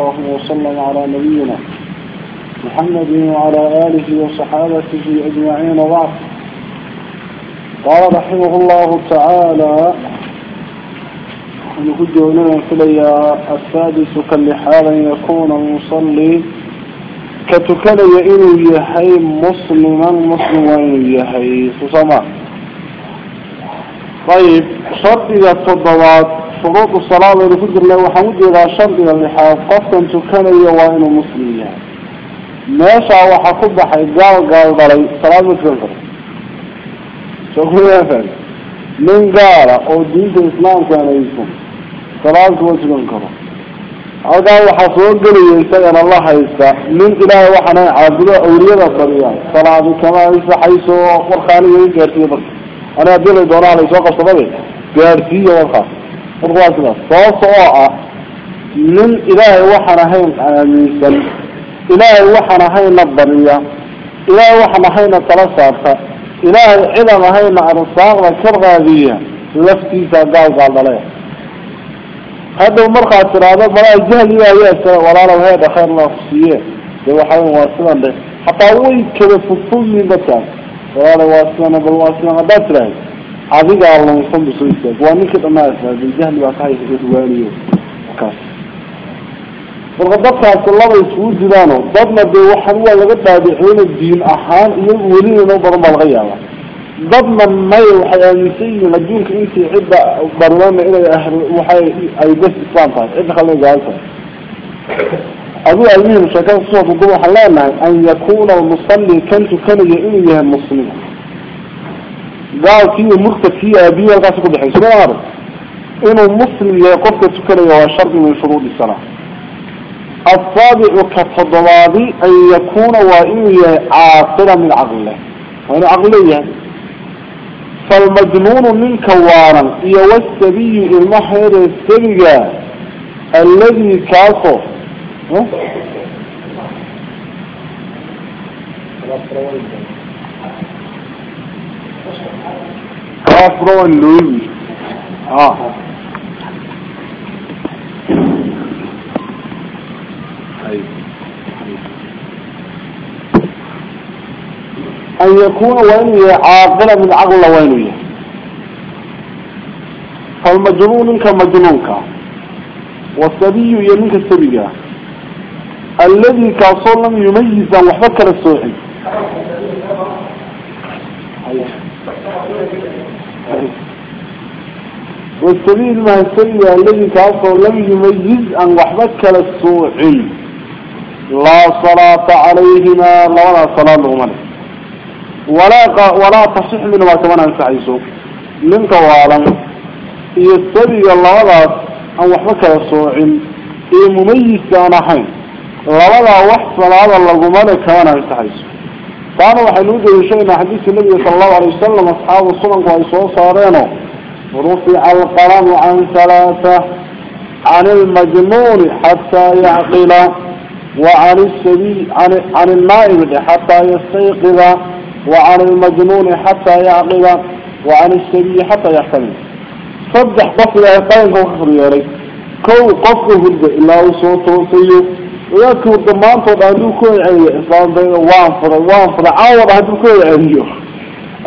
الله وسلم على نبينا محمد وعلى آله وصحابته أجمعين وبعد. قال رحمه الله تعالى نقول كليا السادس كاللحالا يكون المصلي كتكلي إنه يحي مسلما مسلما يحي سسما طيب شرط إذا التضوات شروط الصلاة لفجر الله وحمده إلى شرط إلى اللحاف قفتا تكن يوائن مسلمية ناسا وحقب حجار قال ضري صلاة مكفر شكرا. يا فان من قال أو دينة الإسلام كان يسلم صلاة مكفر أدعى وحصول قلي يستغل الله يستح من إله وحنا عبده أولياء الصريعة صلاة كما يسلح حيث وقرخاني يجارتي بك. أنا أبدأ لدوران عليه سوق الصبابي جارتي وقرخاني. فرواتنا صوصاء من إلهي وحرهين أميسا إلهي وحرهين الضرية إلهي وحرهين الثلاثة إلهي علم هين الرصاغ وكرغاذية لفتي سأقاوك على الله هذا المرقى الترابة ولا الجهل إلهي يأسر ولا لو هذا خير نفسية لوحرهين واسلا حتى هو يكرفوا كل مدتان ولا لو واسلا بل واسلا عذيق الله مصمم بسويسة وانيك الأماس بالجهن وعطايف الوانيو وكاس فالغضبتها كلها يسوي الزلانو ضدنا بيوحا هو لقد بحيون الدين. أحان يقولين انه برمى الغيابة ضدنا ما يوحي أن يسيني لجونك انتي عبا إلى أهل وحي أي بس إسلام فاس إذا خلني جالسا أبو أمين مشاكل الصوت وقوح الله أن يكون المصلي كنت كان يئني المسلمين قال كي مرتب في أبيه القاس كل حي سمع هذا؟ إنه مسلم يقف تكلم وشرط من شروط الصلاة الطابع كفضلاضي أن يكون وإني عاقلا من عقله. وإن عقليا فالمجنون من كوارا يوسبي المحر السبقى الذي كاسو ها؟ كافرون لولي آه أن يكون وينه عاقلا من عقل وينه فالمجنون كمجنونك والسبي يمينك السبية الذي كاصل لم يميز وحفكر السوحي والسبيل ما السبية الذي كاصل لم يميز أن وحفكر السوحي لا صلاة عليهما ولا صلاة لهما. ولا ولا تصح من ما كمان انسعيسو منك والا يستبي الله ولا أن وحبك الصوعين إيه مميز كان حين. ولا وح صلاة الله كمان انسعيسو كانوا وحنود شيء حديث النبي صلى الله عليه وسلم أصحاب الصنم وإسوه صارينه ورفع القلم عن ثلاثة عن المجنون حتى يعقل وعن السبيل عن, عن النائم حتى يستيقظ وعن المجنون حتى يعقل وعن السبي حتى يحتمل. صدح قفل يقين كفر يالي كو قفل هرد إلا وصوته سيو ويأكل الضمان طبعا كوي عيني إسلام بين وانفر وانفر عاوض هدو كوي عيني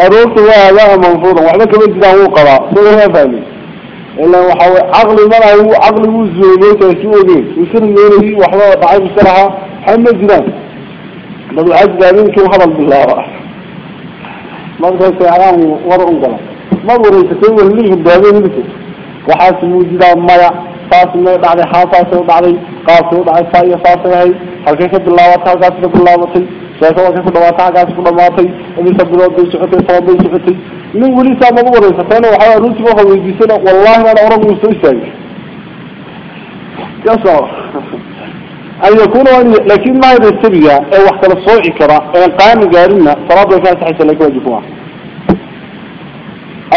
أروت وهذا منصور وعلى كمل جداه قرأ. هو هفاني إلا هو عقل مرة هو عقل وزوجي تشوهني وسر ميري وحلا بعد بسرعة حمد جنان. بل عز جامين كم خلا بالله. ما بس سيعلم ورقم قرا ما بوري تسوي اللي هداهين بس وحاس ما مرا فاس ما بعد حاس فاس بعد قاس بعد فاي فاس هاي هل كيف بالله وتعالى بالله وتعالى ka bilaabatay sheekada halkay ku dhawaatay halkaasi ku dhamaatay imisa bilood bay socotay sabab bay socotay nin weli saa magu wareysatayna waxaa runtii waxa weydiisana wallahi aan oran uu soo istaagay kaso an yakuna laakin ma hada sabiga ee wax kala sooci kara ee qaani gaarina salaad way ka saxaysa laakiin wajibuha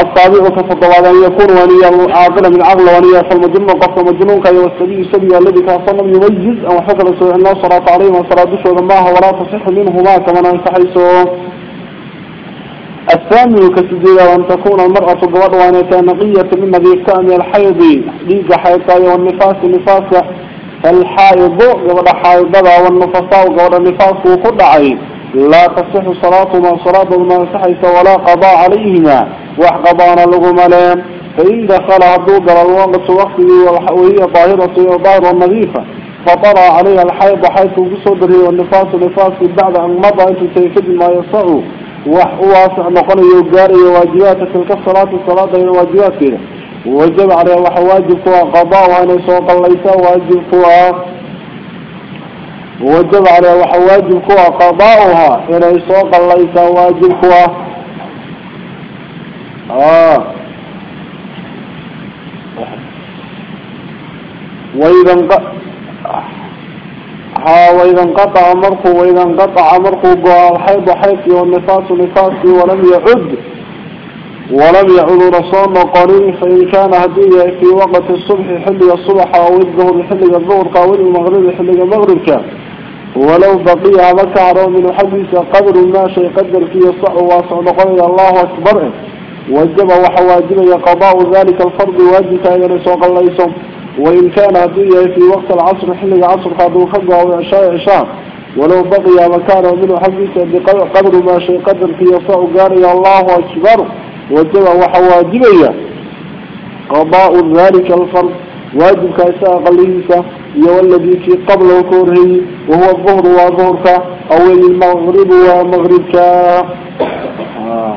السابع كفضل أن يكون وليا عاقلا من عقل وليا فالمجنون قف مجنون كي والسبي السبي الذي كان صلى يميز أو حكم سوء الله صلاة عليه وصلاة دشو ذنبها ولا تصح منهما كما ننسحيسه الثاني كسجيل وأن تكون المرأة قوض وأن نقية من نظيف من الحيض. ليق حيطايا والنفاس نفاس. فالحائض قبل حائضها والنفساء قبل النفاس وقد لا تصح صلاتهما صلاة ما صحيت ولا قضاء عليهما. لهما لهم فإن دخل هدوء قال الوقت وقته وهي ظاهرة وظاهرة نظيفة. فطرى عليها الحيض حيث بصدره والنفاس نفاس بعد أن مضى أنت تيكد ما يصعه وواسع نقل يوجاري واجبات تلك الصلاة الصلاة هي واجبات كده وجب عليها وحواجب كوا قضاء وأنا سوق ليس واجب كوا وجب عليها وحواجب كوا قضاؤها. إلى سوق ليس واجب كوا آه. وإذا ها وإذا انقطع مرقه وإذا انقطع مرقه الحيض حيث والنفاس نفاسي ولم يعد ولم يعد رسول قريب فإن كان هدية في وقت الصبح حل الصبح أو الظهر حل الظهر أو المغرب حل المغرب. كان ولو بقي مكعر من حديث قدر ما شيء قدر فيه الصع واسع نقول الله أكبر. وجب وحواجب قضاء ذلك الفرض واجب كان يسوق الله يسوم وإن كان هدية في وقت العصر حل العصر قادوا خبه أو عشاء ولو بقي مكانه منه حديثا بقدر ما شيء قدر في يصاء قال يا الله أكبر. وجب وحواجبية قضاء ذلك الفرض واجب كيساء قليسة يولدي في قبل كوره وهو الظهر وظهرك أو المغرب ومغربك. آه.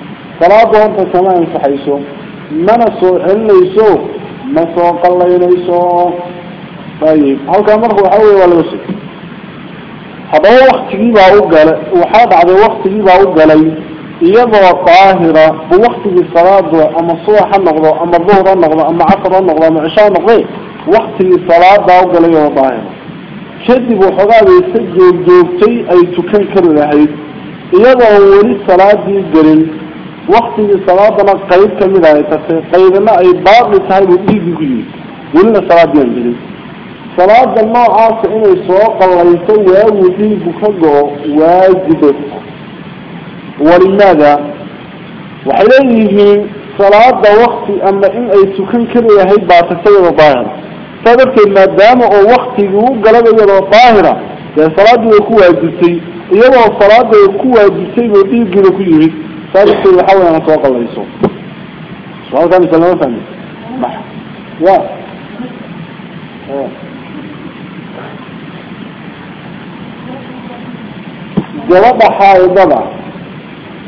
لبضا حدي قبضوا حائضات هاي أما النفاس وقطع لبضا لا تصح صلاتهما ولا قضى عليهما صلاتهم كمان سحيسو من سوء إليسو ما سوق الله إليسو طيب هل كان مرخو حوي ولا بس هذا وقت جيبا أقل وحاد على وقت جيبا أقل يبقى طاهرة بوقت الصلاة أما الصبح النقضة أما الظهر النقضة أما عصر النقضة أما عشاء النقضة وقت الصلاة أقل يبقى طاهرة كذب وحقا يسجل جوبتي أي وقت الصلاة أنا قيد كمل آية قيدنا أي بعض لتهي بإيدي قليل ولنا صلاة قرن صلاة النوع عاص إنه سواق الله يسوي وفيه بخقه واجب. ولماذا؟ وحليه صلاة وقت أما إن أي سكن كريا هي باتسير ظاهرة فذلك ما دام أو وقت قلب يرى ظاهرة يعني صلاة يكون واجبتي إيضا صلاة يكون وديه قلو كيه سالك اللي حاول أن أتوقع ليسو سؤال ثاني سلامة ثاني. محا يا جوابها حائدة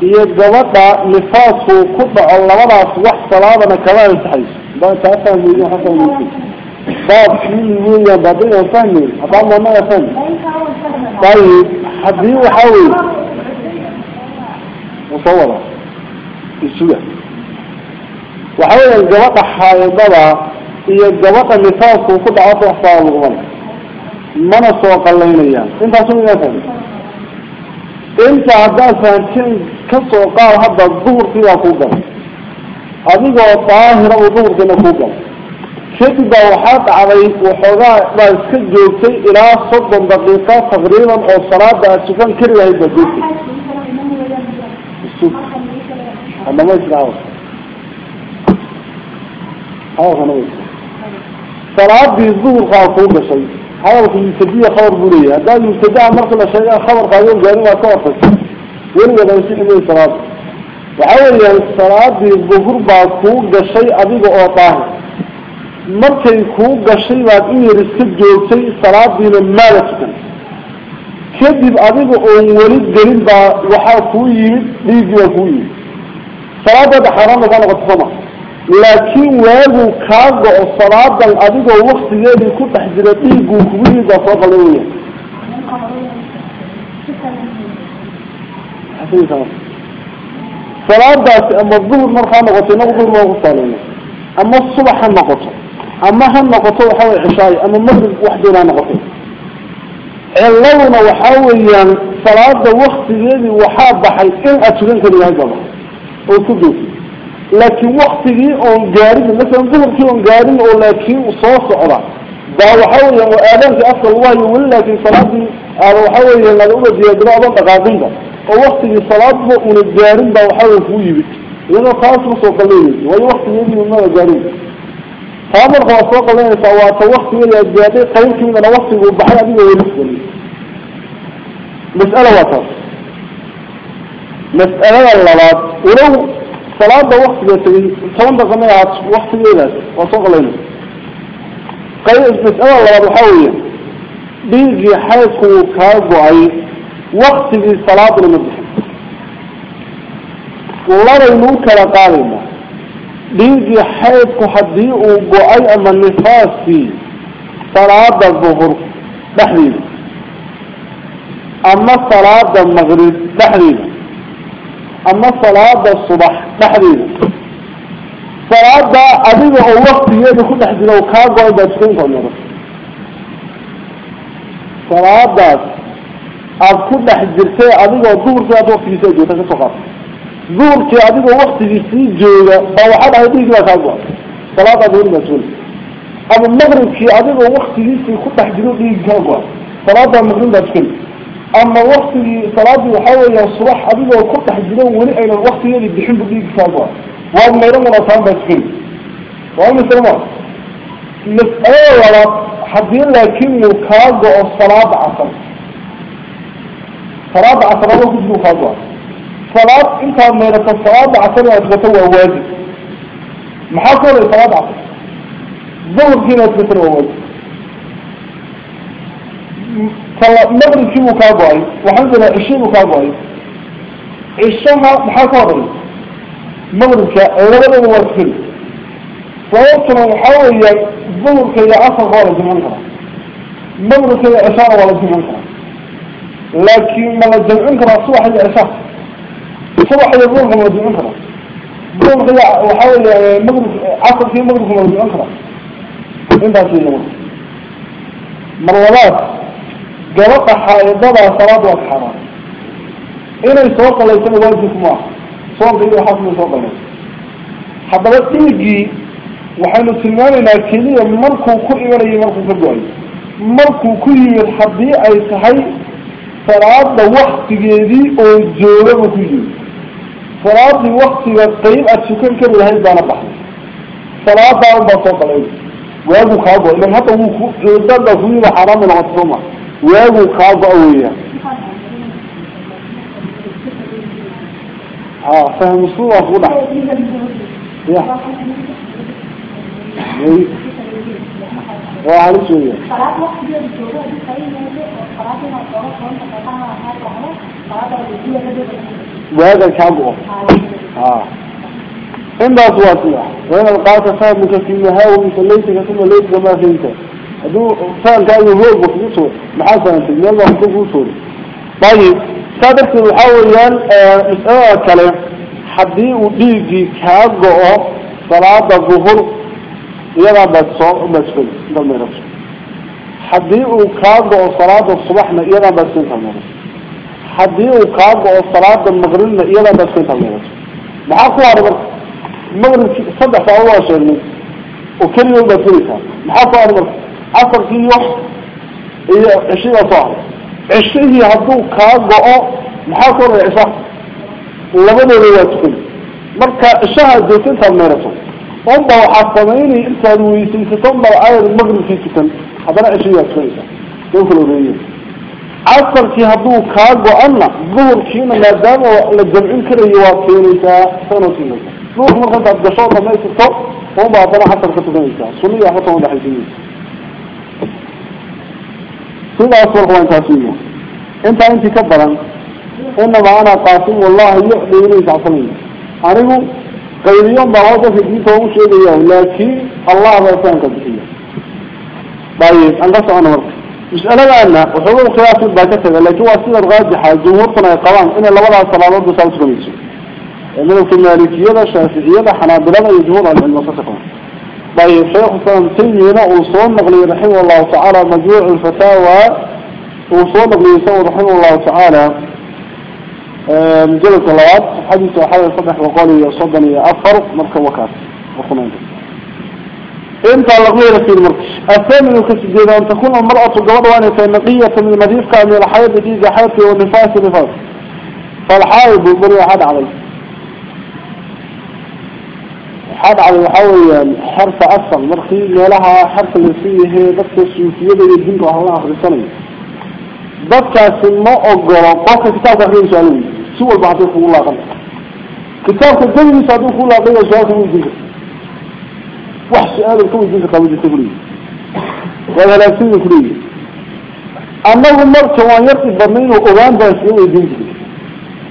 هي جوابها نفاسه كبه الله وضع صباح صلابنا كمان سحيس بقى تأثن بيجين حتى ممكن باب كين يوليا بابين وثاني أطعم وماء ثاني طيب حبيه وحاول. Isuga waxa weeyaan gabadha xaaidada iyo gabadha nifaasku ku dhaco wax salaada lagumana mana soo qalaynayaan intaasu yaa fahmi انت هدان فانتين كسو قال هذا الظهر فيها كوكا هذه طاهرة وظهر فيها كوكا كتب وحاط علي وحوغا لا يسكجوكي إلى صد دقيقة تقريبا أو صلاة كريا هيدا جوكي السوق أنا ما يسرعوا هاو أنا ما صلاة دي الظهر قال كوكا شيء هذا في يبتدي خبر بولية. هذا يبتدي مرة الشيء خبر قايم جاري وكوفس وين ولا يصير من الصلاة وحاول الصلاة بالظهر باكو قشي أبيك أوطاه مرة يكو قشي بعد إني رسك جوتي صلاة دين المالة كذب أبيك أولد قريب با وحاكوي ليجي وكوي صلاة هذا حرام وكان قد go-o salaadan adigoo waktigeedii ku dhex jira dhiiguu kuguhiida soo qala weya salaadaasi ama duhur markaa noqoto inagu duhur baa ku saaleyna ama subax ha noqoto ama ha noqoto waxa way cishaayo ama magrib waxdeed ha noqoto اللون وحاوليا صلاة وقت ذي وحابة حي إن أتلين كان يهجم وكدو لكن وقت ذي أنجارين مثلا ظهر كي أنجارين أو لكن صوص أرى دا وحاوليا وآلان في أصل الله يقول لكن صلاة على آه وحاوليا لا أبا دي أدراء بانتا قادمة ووقت ذي صلاة من الجارين دا وحاول فويبك لأنه خاص مصر قليل وي وقت ذي من الجارين. فأمر خلاص وقال لنا سواسا وقت من الزيادين قيمت من وقت البحرية دي ويبسل مسألة وطر مسألة للعلاد ولو صلاة وقت بيسرين صلاة قمية وقت بيسرين وصوق لنا قيمت مسألة للعلاد وحاولي. بيجي حيثه كاربو عي وقت بيسرين صلاة لمدحة ولا رينو كلا قارمه بيجي حيث كحديق وقعي أما النفاس في صلاة الظهر تحليل أما صلاة المغرب تحليل أما صلاة الصبح تحليل صلاة عديد الله فيه بكل حديد وكاد وعيدة تكونك عمره صلاة عديد الله فيه بكل حديد وكاد وعيدة تكونك عمره صلاة عديد زور تعبده وقت في سنين زورة فوحد هديك لا تعبوا صلاة دور مسؤول. أما المغرب تعبده وقت في سنين خطة حجرون ليه تعبوا صلاة المغرب ده تكل أما وقت في صلاة وحاول الصباح عبده وخطة حجرون ونقل الوقت يلي بيحب ليه تعبوا وأما يرمو لا تعبوا تكل وأما سلمان مسألة ولا حد لكن يكاد الصلاة عصر صلاة عصر الله يجب الصلاة انت ما يرسى الصلاة عشان يتغطر وواجه محصل الصلاة عشان ظهر فينا يتغطر وواجه صلاة مبرد في مكابعي وحنزل عشي مكابعي عشانها محصل مبرد في مكابعي مبرد في مكابعي ويبتنا نحاول ظهر كي يعصر غالة زمانها مبرد كي يعصر غالة زمانها لكن ما لازم انك رأسوا حاجة عشانها weya maqrib casarka iyo maqribka ma la jimcin karaa intaas wey marka mar labaad gabadha xaa'idadaa salaad waa ka xaaraan inay soo qalaysana waajibku ma aha soonka iyo waxaas inay soo qalayso haddaba dhiiggii waxaynu tilmaamaynaa keliya markuu ku imanayo markuu ka go-ayo markuu ku yimid haddii ay tahay salaada waktigeedii oo joogaba ku yimid صلاة وقت وقيم أتشكل كل هذه بنا بحنا صلاة بعد بصوت عليه. ويجو خابوا إذا حتى هو جدا دفني الحرام العظيمة ويجو خابوا وياه آه فهم صلوا صلاة يا أي وعليك يا waaga kaa go- ha intaas waa sida wain alqaaka fahmuka fi mahawika laytika uma laytika ma fahimta hadduu fahamkaaga hoogba kugu soo maxaa fahamtay meel baa ku kuu sooday ayib saa darteed waxaa weeyaan mas'alada kale haddii uu dhiiggii kaa go-o salaada duhur iyadaa حدي وقاب والصلاة المغرب يلا بس نتعلمه محاكو عرب المغرب صدح في أول شيء منه وكل يوم بسيطة محاكو عرب عصر كل يوم هي عشرين أصحاب عشرين هي حدو قاب وقاب محاكو عرب عصر لغن الرياض كله مركا الشهر زيتين تعلمه أمضى وحصميني إنسان ويسيسي تنبر آية المغرب في كتن حضر عشرين أصحاب يوكل الرياض عصر في هذو كاغو أنا ظهر كينا ما دام لجمعين كري يواكيني سانو كينا روح مرغم بعد قشور ما يسطط هم بعضنا حتى الكتبين كا سنية حتى هم بحيثين سنة أصبر قوان تاسمية أنت أنت كبرا. أنا أنا قاسم والله يحضي إليه تعصمين عنه غير يوم ما في ديته ومشي اليوم لكن الله عزيزان كبسية طيب انقص أنا مرغم مش أنا. لأن وحلو خلاص بعد كذا. لا تواصل الغاز حاضر قناة قوان إن الله ولا صلاة بسال سلميش من الكمالية لا شاسية لا حنا بلغ يجور عن المصطفون طيب شيخ صلى سيدنا وصون مغلي رحمه الله تعالى مجموع الفتاوى وصون مغلي صلى رحمه الله تعالى. مجلة الله حديث حديث صدح وقال يصدني أفر مركب وكاس انت لغير في المركش الثامن كسجد أن تكون المرأة قبض وأن نقية من المدينة من الحياة دي حياتي والنفاس نفاس. فالحائض يقول حد عليه حد على يحاول حرف أصل مرخي لها حرف فيه هي بس السوفية يدين الله آخر السنة qofka kitaabka akriya su-aal si walba haddii kugu laaqan kitaabka dadigiisa hadduu kugu laaqanya su-aal kama weydiin karta وحش آدم كم يجيزك أبو جيسي فريد وقال هلا سيدي أما هو مر كوان يرطي برمين وقوان بان سيوه يدين جديد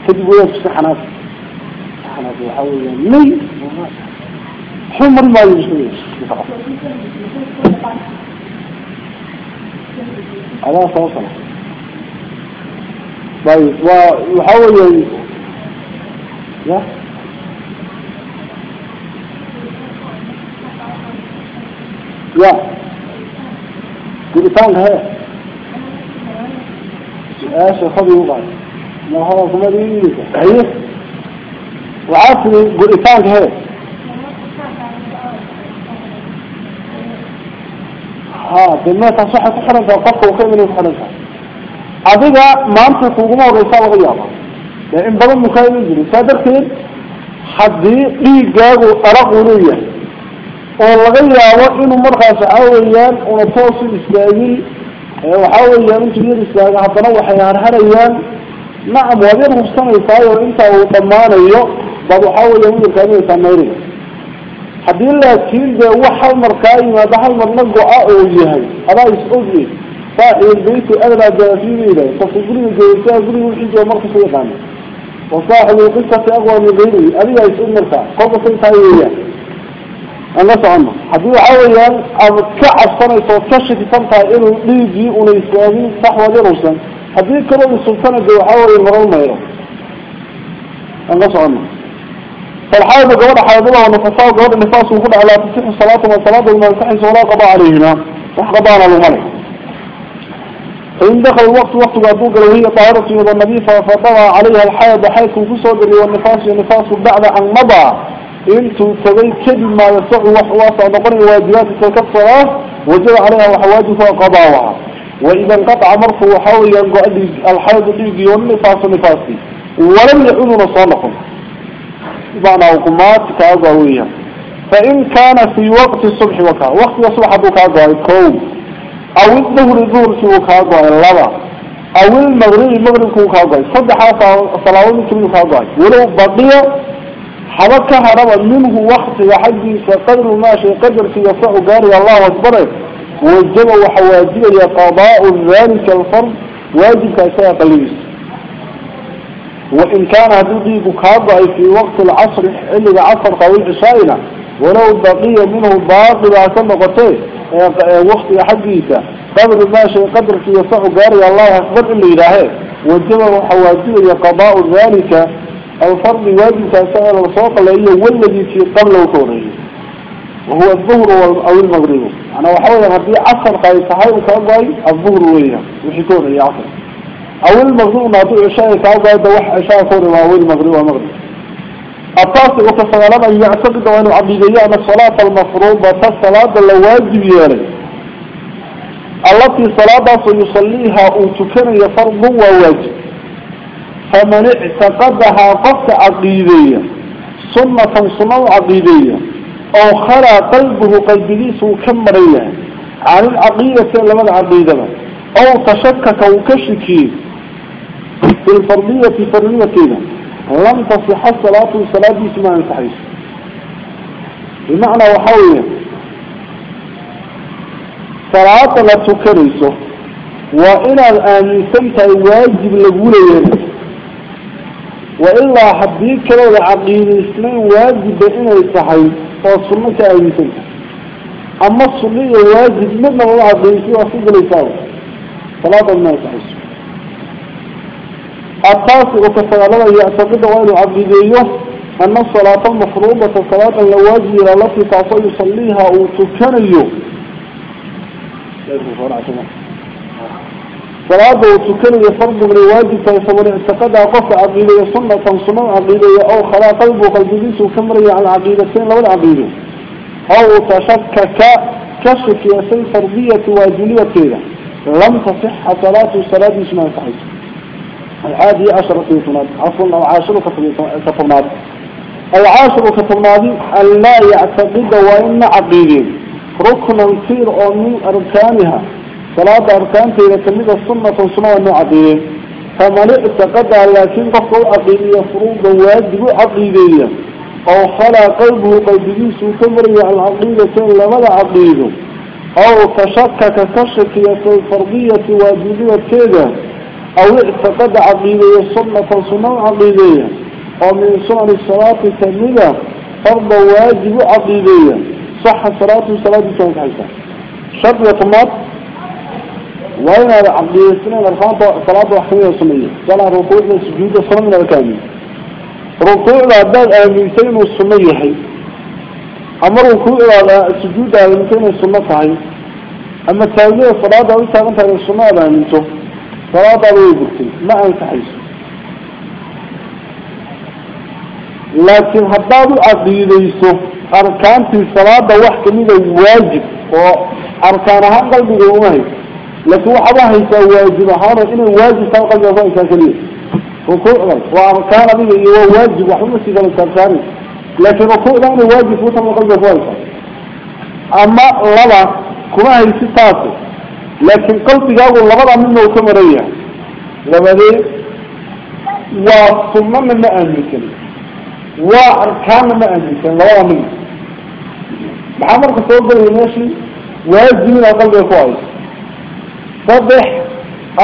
كدي بوياك سحناس سحناس وحاول يعني. يمي حمر ما على صوصنا طيب وحاول يعني. يمي يا قلتان هي إيش خذي وقع ما هو كما دي هي وعافني قلتان هي ها بما تصح تحرم فقط وكيف يحرمها adiga maanta kuguma horeysaa laga yaaba ee in badan mukaayima jiri saa darteed haddii dhiigaagu araq uu leeyahay una toosu istaagin waxaa weeyaan intuu yar istaaga haddana waxay harharayaan nacam waad yar hubsanaysaayo intaa uu dhammaanayo baad waxaa weeyaan uyarkaaminaysaa mayriga haddii laakiin dee wax hal mar kaa yimaado hal marna go-a oo yahay adaa is ogye صاحب البيت أغلى جرافين إليه ففقرين جيسا قرين الحجة ومركز يقانا وصاحب القصة أقوى من غيره أبي يسؤول مركا قبل سيطايا أنا سعنا حديث عويا أو كعب سنة يتوكشف سنتا إنه ليجي ونيسواني صحوة لرسا حديث كرم السلطانة جو عويا مرون ميرا أنا سعنا فالحائض قوضة حائضها ونفسها قوضة النفاس وخد على تصيح الصلاة والصلاة والمنفحس ولا قضاء عليهما. وحقضاء على الملك فإن دخل الوقت وقت بابوك لو هي طاهرة والنبيفة فطغى عليها الحيض حيث كسر والنفاس والنفاس بعد أن مضى. انتو تبي كلمة ما يسع وحواسع نقر واجبات الصلاة وجب عليها وحواجبها قضاءها وإذا انقطع مرفو وحاول ينقل الحيض ديجي والنفاس ونفاسي ولم يعودوا نصالحهم معنى حكومات كأقوية فإن كان في وقت الصبح وكا وقت الصبح أبوك أقوى كوم. أو الظهر الظهر سوى كاغوي اللبا أو المغرب المغرب كو كاغوي صدح صلاة كم كاغوي ولو بقي حبك هرب منه وقت يحدي قدر ما شيء قدر في يصح قاري الله أكبر. وجب وحواجب قضاء ذلك الفرض واجب كأساء قليل وإن كان هدودي كاغوي في وقت العصر اللي عصر قوي عشائنا ولو بقي منه باقي بأسان قطيه وقت حقيقة قدر ما شيء قدر في يصح قاري الله أكبر اللي إلهي وجب حواجب قضاء ذلك الفرض واجب كأسائل الصوت اللي والذي في قبل وطوره وهو الظهر أو المغرب. أنا وحاول هدي عصر قاي صحيح كأبوي الظهر ويها وحيكون هي عصر أو المغرب نعطي عشاء كأبوي دوح عشاء كون أو المغرب ومغرب التاسع وكسلام أن يعتقد أن عبدية أن الصلاة المفروضة الصلاة الواجب يالي التي صلاة سيصليها أوتكن يفرض وواجب فمن اعتقدها قفت عقيدية. سنة سنة عقيدية. أو خلى قلبه قلبليس وكمرية. عن العقيدة لما العقيدة أو تشكك وكشكي في الفرضية فرضية لم تصح الصلاة والصلاة دي سماء انتحيش بمعنى وحوية. صلاة لا تكريسه وإن الآن سمت واجب لقولة وإلا حديك لو عقيد الإسلام واجب بإنه يستحي فالسنة سمت أما السنية واجب من الله عقيد وصيد الإسلام صلاة ما يستحيش التاسع وكسلالة يعتقد وإن عبديه أن الصلاة المفروضة صلاة الواجب التي تعطي يصليها أو تكنيه صلاة وتكلم يفرض من الواجب فيصبح الاعتقاد قف عقيدة صنة صنة عقيدة أو خلا قلب وقلب ليس وكمري على عقيدة سين لو العقيدة. أو تشك ك كشك يسين فرضية واجبية كذا لم تصح صلاة صلاة اسمها صحيح العادي عشرة فرنات عفوا أو عشرة فرنات العاشر كتبناه أن لا يعتقد وإن عقيدين ركنا كثير من أركانها. صلاة أركان تيرا كميدة سنة سنة ونعضية فمن اعتقد لكن فقو أقيم فروضا واجب عقيدية أو خلا قلبه قلبه سوتمري على العقيدة لماذا عقيدة. أو كشكك كشكية الفرضية واجبية كذا. أو اعتقد عقيدية سنة سنة عقيدية أو من سنة الصلاة كميدة فرضا واجب عقيدية صح صلاة صلاة صلاة صلاة صلاة وين عبد السنين الرحمن صلاة وحمية الصمية صلاة ركوع السجود الصمية الكامل. ركوع العباد الميتين الصمية حي أما ركوع السجود الميتين الصمية حي أما تأذية صلاة ويساقنت على الصمية بانيته صلاة ويبكتين ما أنت حيث. لكن هذا الأذي ليسو أركان في صلاة واحد من الواجب وأركان هذا الواجب لكن واحد هيسا واجب حانا إنه واجب كان قلبي أفضل إنسان كليل وكل وكان بيه إنه واجب وحمد سيدا إنسان ثاني. لكن وكل أنه واجب وطم قلبي أفضل إنسان. أما لبا كما هي ستاته. لكن قلبي قلبي لبا منه وكما ريا لبا دي وثم من ما أهلكني وأركان ما أهلكني لبا منه. محمد قصير بالإنسان واجب من أقلبي أفضل صبح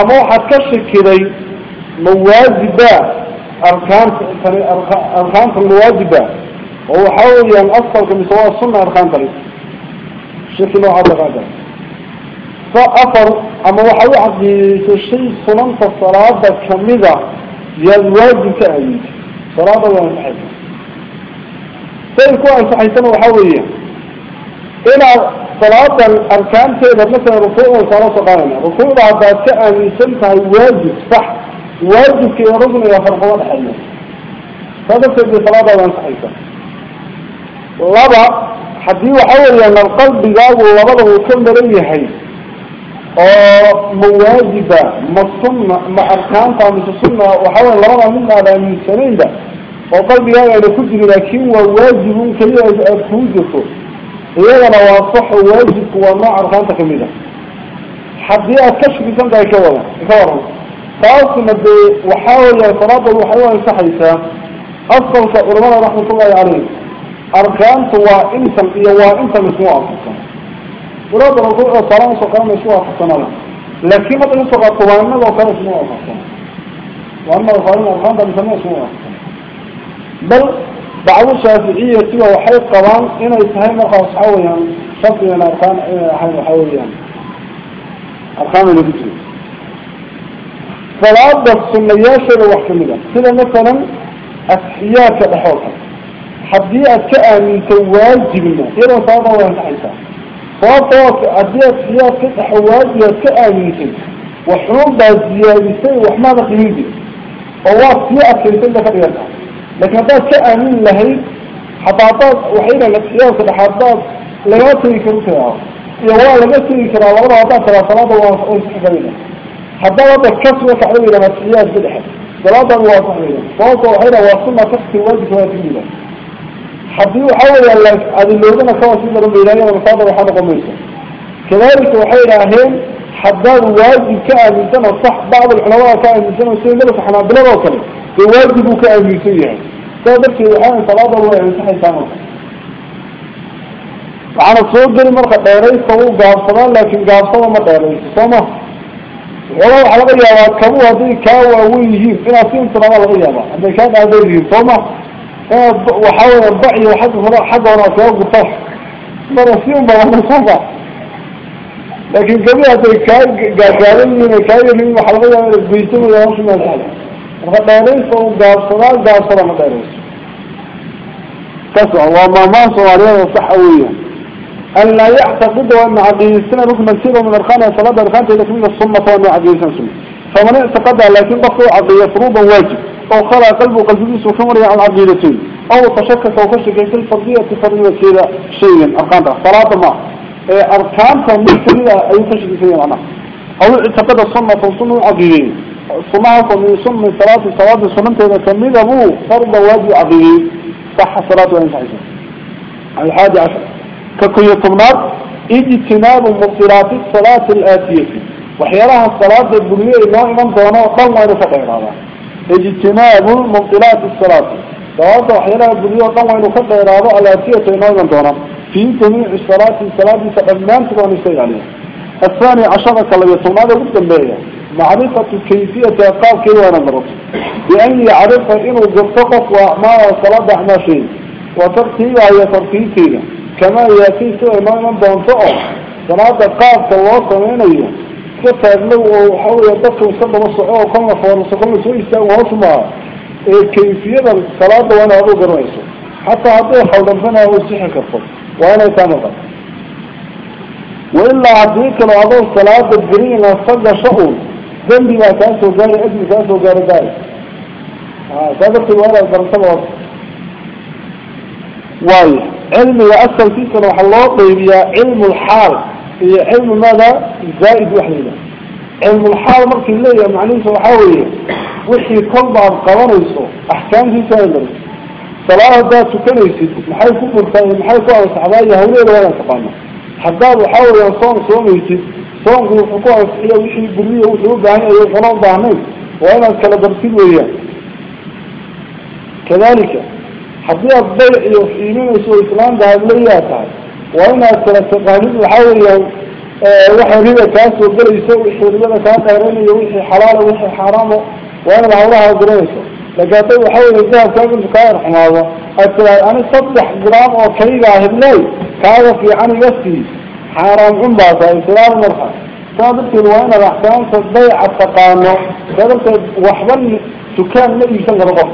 أما واحد كشف كذي مواجبة أركان أركان المواجبة هو حاول ينقصه كم سواء صنع أركان طريق شكله هذا غدا. فأفر أما واحد بشيء صنع الصلاة كم إذا يواجب كأيد. صلاة وين حد سيكون صحيح تنو حاول إلى صلاة الأركان تيدا مثلا رفوع وصلاة قائمة. رفوع بعد تأم سنتها واجب صح. واجب كي يرغم إلى فرقوان حلم هذا سيدي صلاة وان صحيحة لبا حدي وحول لأن القلب يقول لبا لو كم حي. آه، مواجبة مصنة مع أركان طامس السنة وحول لبا منها لأن من سنين ده. وقلب يقول لكم لكن واجب كي يكون إذا نوافح واجب ومعر خانتا كميدا حديها كشف كانت هي كولا كولا فأصل مدي وحاول يتراضى وحاول يسحيسا أصل سأقرمانا رحمة الله يعني أركان توا إنسا إيوا إنسا مسموعة حسنا وراضى رضوء صلاة وقام مسموعة حسنا لكن ما تنسوا قطوا لو وقام مسموعة حسنا وأما الخارج أركان دا مسموعة حسنا بل بعض الشافعية تيوا وحي القرآن إنا يتهي مرقص حويا شفيا الأرقام آه، حي حويا أرقام اللي بيجري فالعبد السنية شر وحكمية. كلا مثلا أسحياء كبحوكا حبيعة كأمين تواجبنا إلا صادة وهنا عيسى فالطوات أدية أسحياء كتحواجية كأمين تواجبنا وحروب بازية يسير وحمادة قيمية فالواس يأكل تلك فريالها لكن هذا شيء من لهي. حطاطات وحينا لكيان كده حطاط لغاتي كرسيها يواء لغاتي كرا وغضا عطاط على صلاة وغضا عطاط حتى هذا كسر وتحرم إلى مسئيات بلحة ثلاثة مواطنين فوق وحيدة وصلنا تحت الوجه ثلاثين حتى يحاول أن هذه الموضوعنا كما سيدنا من إلهي ومصادر وحامق وميسا كذلك وحيدة أهل حتى الواجب كأن من سنة صح بعض العلماء كأن من سنة سنة بلحة حنا بلغة وكلمة فواجب كأميسية صادر في وحان صلاة الله يعني يمسحي سامسا وعن الصوت دل مرخة ديريس طبوب قابصلا لكن قابصلا ما ديريس صمى ولو حلق اليابات كبوها دي كاوة ويهيب أنا سيم تبقى الغيابة عندما كان قابل يهيب صمى وحاول البعي وحد فراء حد وراء سيوق طح مرة سيم بغم صمى لكن قبلها دي كاوة قابل من كاوة من محلقية بيتم ويوش من الحلق وما ما صلى عليها أن لا يعتقد أن عقيدتنا ركما سيرا من أرخانها صلاة أرخانة إذا كمين الصمة فأنا عقيدتنا سمي فمن اعتقدها لكن بقوا عبد فروبا واجب أو خلع قلبه قلبه يسوى كمري عن عبد عقيدتين أو تشكك وخشك في الفرضية تفرضية سيرا شيئا أرخانة صلاة ما أرخانة مستمرة أي تشكك فيها معنا أو اعتقد الصمة فصمه عقيدين شيئا أركان صلاة من صلاة صلاة إذا كمل أبوه فرض واجب عقيدين صح صلاة وإن صحيح. الحادي عشر. ككل طمنات اجتناب مبطلات الصلاة الآتية. وحيالها الصلاة البنية إنه إمام دونا وقال ما ينفق هذا اجتناب مبطلات الصلاة. صلاة وحيالها البنية وقال ما ينفق هذا الآتية إمام دونا في جميع الصلاة الصلاة تقدمان تكون الشيء عليها الثاني عشر يطمنات وقتا بها معرفة كيفية أقاب كي وأنا مرض. بأن يعرف إنه قرطقف وأعمال الصلاة أعمال شيء. وترتيبها هي ترتيبها كما يأتي سوى ما من دونتعه صلاة قاب الله سمينيه كتابلو وحاول يدفع الصعوة وكما فورس وكما سوى يستوى واسمها كيفية الصلاة وأنا أبو قرميسه حتى هذا حول فنا هو السيحة كفر. وأنا يتامغل وإلا عديك لو أضو الصلاة الجرين أصدق شؤون ذنبي ما كان سوغاري أجل كان سوغاري داري هذا في الوالد برسل واي علم يأثر فيك روح الله طيب يا علم الحال هي علم ماذا؟ زائد وحيدا علم الحال مركي يا معنيه وحاوية وحي كل بعض قوانيسه أحكام في سائل. صلاة ذات كنيسي محاي كبر محاي كبر صحبائي هولي ولا تقانا حداد وحاول يصوم صومك وفقه وصحية وشي برية وشي وبعنية وشي وصلاة وبعنية وأنا اتكلم درسين وياه كذلك حضية الضيء يوحيمين وشي وإسلام ده اللي يأتعي وأنا اتكلم تقاليد الحوري وحي ريبا كاسو وقل يسوي وحي ريبا كاسو قريني وحي حلال وحي حرام وأنا العوراها قريسة لقاطي وحي ريبا كاسو بكاير حماظة اتكلم أنا صدح قرام وكريبا هبلي كاسو في عني يسيه حرام عباسة إسلام مرحب صادت الوائنة الأحسان صديعة فقامة صادت وحبان سكان نبي سنجة رقص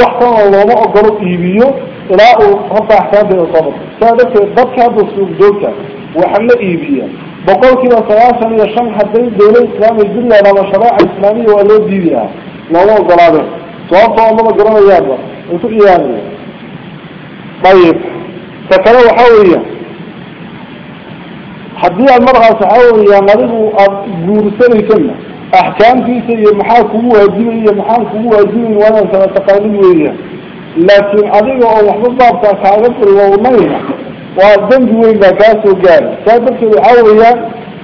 وحبان الله ما أقره إيبيو إلاقوا حتى أحسان بين الطبق صادت بكى بسوق دوكا وحبان بقول بقولك إذا صلاحاً يشان حدين دولة إسلام الجنة على مشراع إسلامي ولا ديبيا لا الله صوت الله قرانا يا الله انتو إيه يا طيب. فكرة وحاولية. حديها المرأة صحوري يا مريض أبور سنة كنا أحكام في سيئة محاكوه أدين إيا محاكوه أدين وأنا سنتقالي وياه لكن عليك أو أحمد بابتا سعادت الوالمين وأدن جوين باكاس وقال سعادت الحورية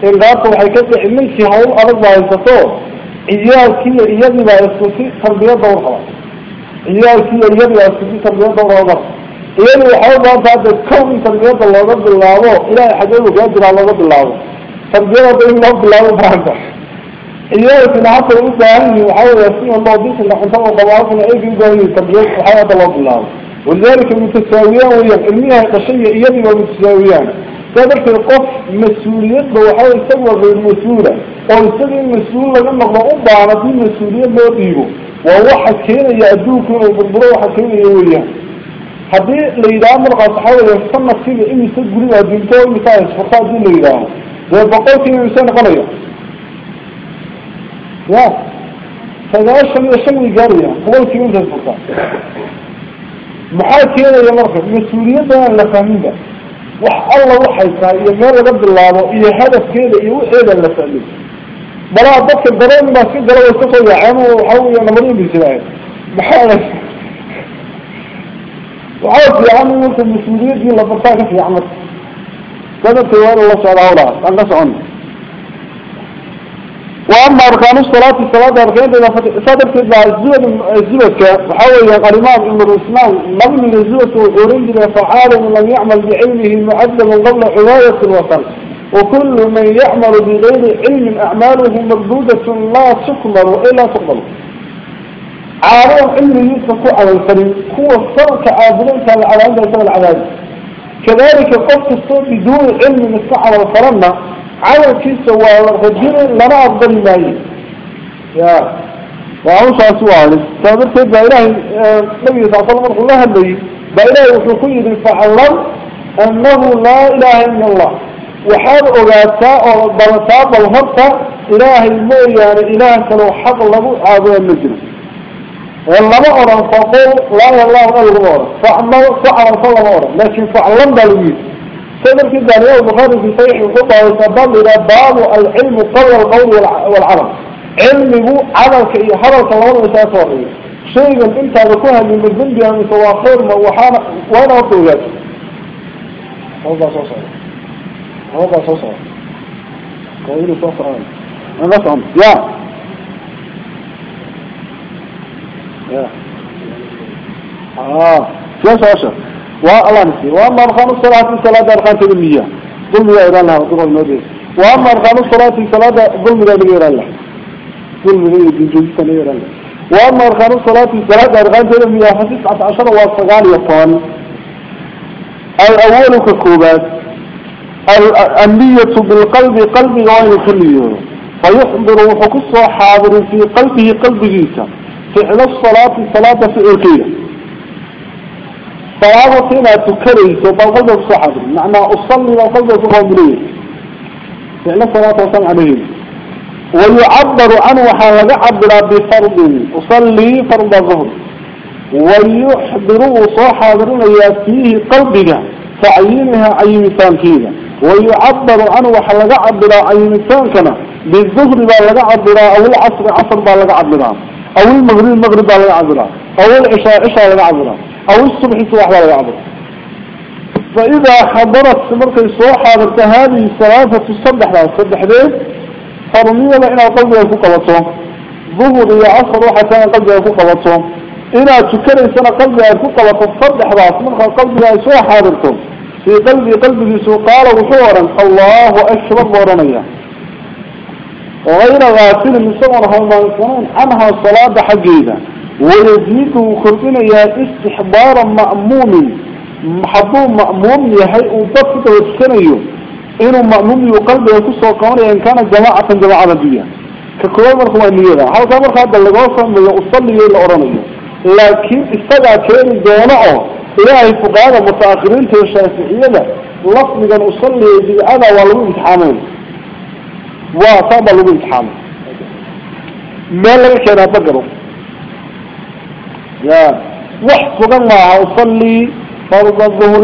إن ذاك الحكاتي إليك هؤلاء أرضى إنسطور إياه كي إياه بلا يسكسي تربية دورها إياه كي إياه بلا يسكسي تربية دورها دورها إذن وحوظ ما بعد الكون تنبيض رب الله إلا يحجب وقدر على رب الله تنبيض الله رب الله بعد إذن وحوظ ما بعد الكون تنبيض الله رب الله إلا يحجب وقدر على رب الله تنبيض رب الله ولذلك المتساويان وياك المياه القشية إيادي ومتساويان تدرك القف مسؤولية بوحاول السجوة غير مسؤولة ويسجل المسؤولة لما قلوب عرضين مسؤولية بوضيبه ووحكين يأدوكم وبربروا وحكين يوياك هذه ليدام القصحوة يصنع فيه إيه يسجل إيه يجلتوه المتاعش فرصاد إيه ليدام ذي بقوت إيه يسان قنية يا فإذا أشهر يشمي جارية قولت إيه يمزل فرصاد محاكي إيه يا مركب مسؤولية ده أنا فهمي ده وح الله وحيسا إيه جارة رب الله إيه هدف كيه إيه وإيه اللي فهمي بلا أبكر بلا ما فيه دلوقتي صيحان وحاولي أنا مريم بسلاعي محاكي marka mas-uuliyaddii la bartaa ka fiican marka sadabta waa in la socda hawlaha aan ka socon وأما أركان الصلاة الصلاة أركان صدر تبع الزبد الزبد وحاول الإمام ابن الإسلام مبني الزبد وأورنج فعال من لم يعمل بعلمه معدل قبل عبادة الوطن وكل من يعمل بغير علم أعماله مردودة لا تقبل وإلا تقبل. علمه يتفق على الكريم هو الصرك عادلين كان على عند العباد كذلك قفت الصوت بدون علم نستعر la rajin lama aqbali maayo ya waa hawshaasi waalis saa darteed baa ilaahay nabiga sal slam markuu la hadlayay baa ilaahay wuxuu ku yidhi faclam أنه لا إله إلا الله. وحال أغاتا أو بلطاب الهرطة إلهي مو يعني إله كانوا حق له عابوا المجنة والله ما أرى فقول لا إله إلا الله فعمل فعل صلى الله عليه لكن فعلم بالويد سيدر كده اليوم البخاري في صحيح الخطة ويتضل إلى باب العلم قول القول والعمل علمه عمل كي الله وساسوره شيء انت بكوها من الذنب يعني سواء خير وحانا وأنا وطولات هذا صوصر هذا صوصر قويل صوصر أنا عم يا. يا آه. يا صوصر والله نسي واما ارخان الصلاة في صلاة ارخان تلمية ظلم يا ايران لها ظلم المدير واما ارخان الصلاة في صلاة ظلم يا ايران لها ظلم يا ايران لها واما ارخان الصلاة في صلاة ارخان تلمية فتسعة عشر وصغال يطوان الأول ككوبات النية بالقلب قلب غير كليه فيحضر وحكسه حاضر في قلبه قلب جيسا فعل الصلاة الصلاة في الكية صلاة هنا تكريس وبالقلب صحابي معنى أصلي وقلب صحابي فعل الصلاة وصل عليه ويعبر عنه حال عبر بفرض. أصلي فرض الظهر. ويحضر صحابرنا فيه قلبك تعيينها عين تانكيدا ويعبر عنه حال عبر عين تانكنا بالظهر بلغ عبر أو العصر عصر بلغ عبر أو المغرب المغرب بلغ عبر أو العشاء عشاء بلغ عبر أو الصبح صبح بلغ عبر فإذا حضرت مركز صوح حضرت هذه الثلاثة الصبح لها الصبح ليه فرمية لإنا قلبها فقبته ظهر يا عصر وحتى قلبها فقبته إنا تكرر سنة قلبها فقبته الصبح لها مركز قلبها صوح حضرته في قلبي قلبي سوء. قال وحورا. الله أكبر ورمية غير غافل صورها المنصرون عنها الصلاة حقيقة. ويزيد خرجنا يا استحبارا مأموم. محبوب مأموم يهي وضبط وتسنيه إنه مأموم يقلب يكسر قواني إن كانت جماعة جماعة بيا ككوال مرخوا النيرة هذا مرخوا هذا اللي قوصا من يصلي إلى أورانية لكن استدعى كين دونعه. إلهي فقهاء متأخرين في الشافعية لفظ كان أصلي بأنا والله امتحامين وصاب له امتحامين ما لك كان بقره يا وحفظ الله أصلي فرض الظهر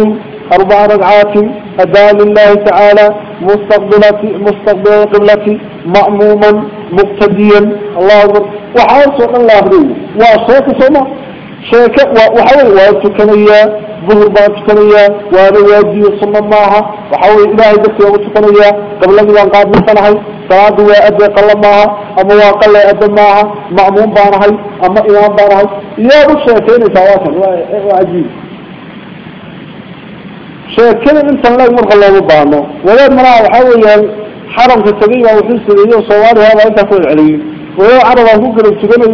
أربع ركعات أداء لله تعالى مستقبلة مستقبل قبلتي مأموما مقتديا الله أكبر وحاول سوق الله أبريه وشيك سمع شيك وحاول وتكنيا ظهر ما تكنيا وهذا واجي صلى الله وحاول إلهي بكي وتكنيا قبل أن ينقاد من سنحي صلاة وأدى قل معها أما وقل أدى معها مأموم بانهي أما إمام بانهي يا بشيكين سواتا وعجيب sheekada intan lag marka loogu baano wadaad malaha waxaa weeyaan xaramka tagay baa wuxuu sameeyey soomaaliya baa intaa ku وهو عربا ممكن ابتدان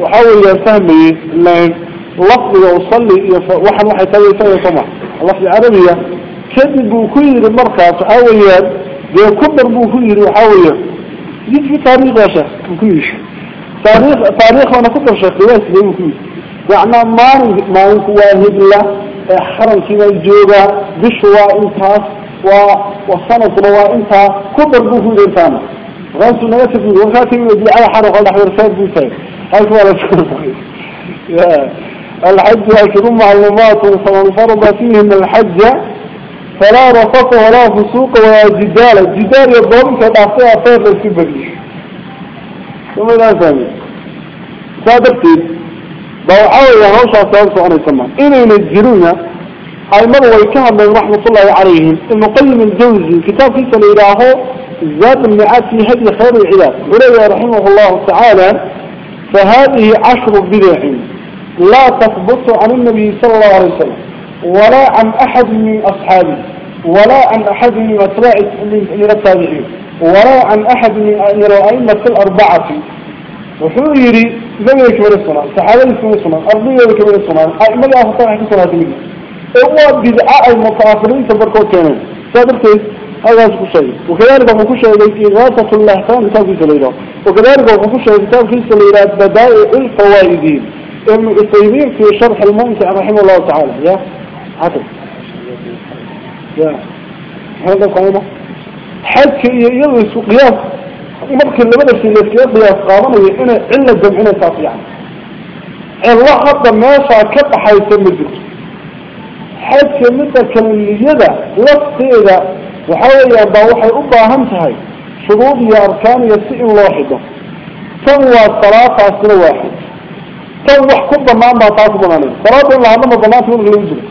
وحاول يفهمي إيه؟ لأن لفظ يوصلي يف... واحد واحد يتاوي يتاوي يطمع لفظ العربية كذب وكير المركز كبر يكبر مكير وحاوية يجب تاريخ يا شخ تاريخ تاريخ وأنا آه، كبر شخ ليس لي مكيش يعنى ما ما هو هبلة حرم كما الجوبة بشواء انتاس و... وصنة رواء كبر مكير انتاس غانسو نغسف وغاتي ودي على حرق على حور سيد بوسيد هاي سؤال الحج هكذا معلومات فمن فرض فيهم الحج فلا رفق ولا فسوق ولا جدال. الجدال يضرب كدعطيها طير للسبري ثم لا ثاني صادقتي بوحاول يهوشا سيرسو عن السماء إنه ينجلون أي مرة ويكهم من رحمة الله عليهم. المقيم الجوزي كتاب في سليلاه زاد المعاد في هدي خير العباد وليه رحمه الله تعالى فهذه عشر بدع لا تثبت عن النبي صلى الله عليه وسلم ولا عن أحد من أصحابه ولا عن أحد من التابعين ولا عن أحد من الأئمة الأربعة. وحيري زي كبير الصلاة سحابة كبير الصلاة أرضية كبير الصلاة أئمة أخطاء حكي صلاة منه هو بدعاء المتأخرين تبركوا كمان صادرتي هذا شيء وكذلك هو كل شيء إغاثة الأحكام كتاب في سليلة وكذلك هو كل شيء كتاب في سليلة بدائع الفوائدين. ابن التيمين في شرح الممتع رحمه الله تعالى. يا حسن يا. هذا قاعدة حج يلبس قياس ممكن لبدا في قياس قانوني إن إلا الجمعين التعطيان الله حتى ما شاكت حيث حج مدة كمية لفتيدا وحاول يبقى وحي أبا همتهاي شروط يا أركان يسئ واحدة تنوى الصلاة أسر واحد تنوى حكم ضمان ما تاسبون عليه صلاة الله عندما ضمان تقول غير يجري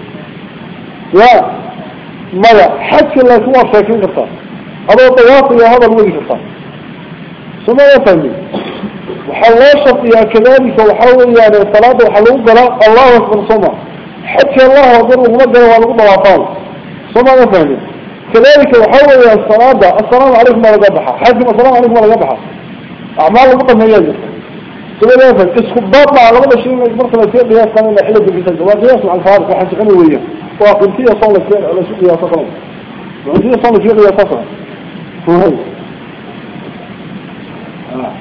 يا ماذا حج الله سوى شاكين كفار هذا طواف يا هذا الوجه كفار ثم يفهمي وحلاشت يا كذلك وحاول يعني صلاة وحلوق الله أكبر صمع حتى الله وضر ومدى ونقض وطال ثم يفهمي كذلك وحاول الصلاة السلام عليكم ورقبها حاجم السلام عليكم ورقبها أعمال المطر ما يجب. ثم يفهم اسخباط مع لغة الشيء مرسل السير بيها كان إلا حلة بكتاب وقياس مع الفارق وحاجة غنوية وقلتية صلى السير على سوق يا صفرا وقلتية صلى السير يا صفرا وهي آه.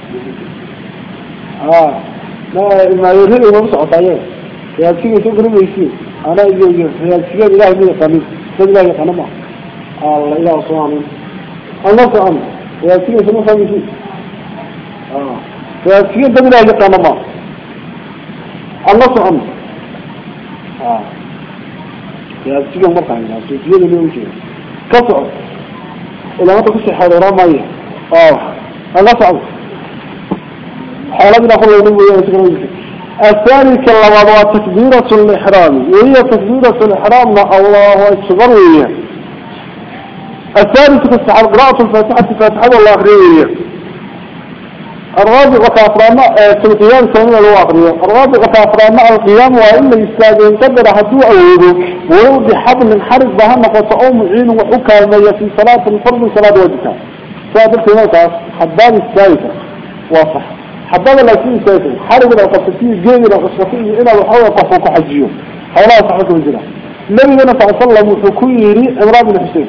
آه. ما ما يريد ما بس عطايا يا سيدي تقرأ ما يصير أنا يجي يا سيدي إله مية قليل سيدي الله يقنمه الله إله صوامي الله. صوامي يا سيدي سمو فهمي فيه آه. يا سيدي دم الله يقنمه الله آه. يا سيدي مرقع سيدي اللي يوجد كسر إلا ما تكسر حالي رامي آه. الله صوامي حالتنا كل يوم يوم الثاني كاللبض تكبيرة الإحرام. وهي تكبيرة الإحرام الله أكبر وهي الثالث تستحب قراءة الفاتحة فاتحة الله أخرية الرابع كافرانا في القيام ثانيا الواقرية الرابع كافرانا القيام وإن الإسلام قدر حدو أوله ولو بحبل من حرق بهم فتقوم عين وحكا في صلاة الفرض صلاة وجهها صلاة القيام حداد الثالثة واضح. حباب لكن سيكون حرب لو قصتيه جيد لو إلا وحاول قفوك حجيه حولا صحته الجنة النبي صلى الله عليه وسلم حكيري امرأة بن حسين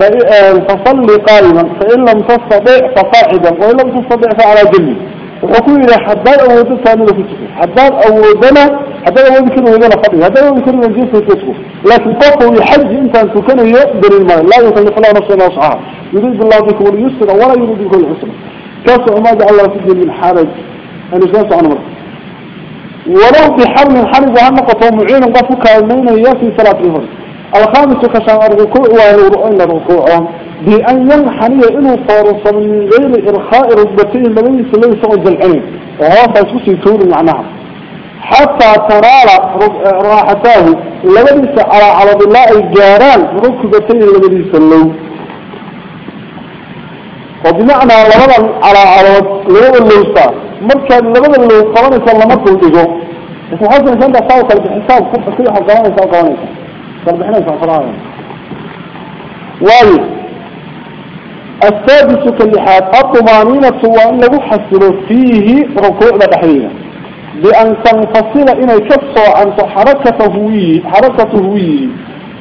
فصلي قائما فإن لم تستطيع فصاعدا وإن لم تستطيع فعلى جنبي وحكيري حباب أودت كامل في التكو حباب أودنا حباب أود كل ودنا فضي حباب أود كل من في التكو لكن قفوا يحج انت أن تكون يقدر المال لا يكلف الله نفسه وصعها يريد الله بكم اليسر ولا يريد بكم الحسن كاسع ما جعل الله في من حرج. أنا كاسع عن مرة. ولو بحمل حرج هم قطع معين قفك المين في صلاة الهر الخامس كشان الركوع والرؤين الركوع بأن ينحني إنه فارص من غير إرخاء ركبتين لمن يسلم سعود العين. وهو فاسوسي تور معناها حتى ترى راحتاه لمن على على الله الجاران ركبتين لمن يسلم وبمعنى لبدا على على لبدا اللوستا مركا لبدا اللو قوانيسا لما تلقو لكن حاسم الإنسان ده صاوك بحساب كل كل حق قوانيسا قوانيسا فالبحنيسا صلاة واي السادس كاللحاد الطمأنينة وأن لو حسنوا فيه ركوع لبحرينة بأن تنفصل إن يكسر عن حركة هويه حركة هويه